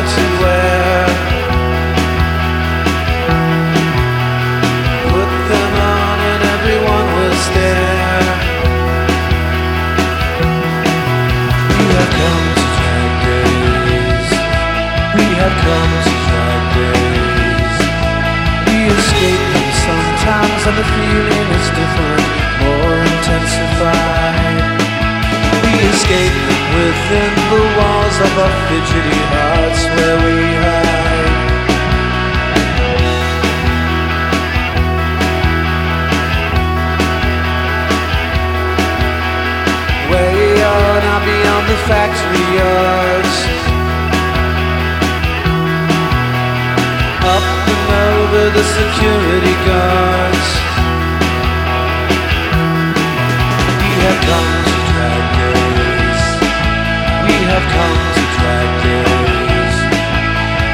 to wear. Put them on and everyone will stare. We have come to days. We have come to days. We escape them sometimes and the feeling is different, more intensified. We escape them within the walls of fidgety heart. Factory yards. Up and over the security guards. We have come to drag days. We have come to drag days.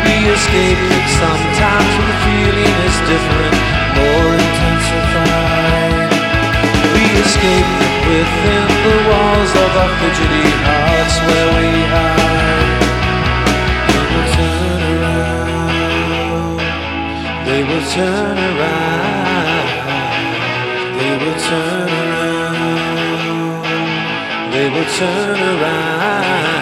We escape it sometimes when the feeling is different, more intensified. We escape within the walls of our fidgety They will turn around. They will turn around. They will turn around.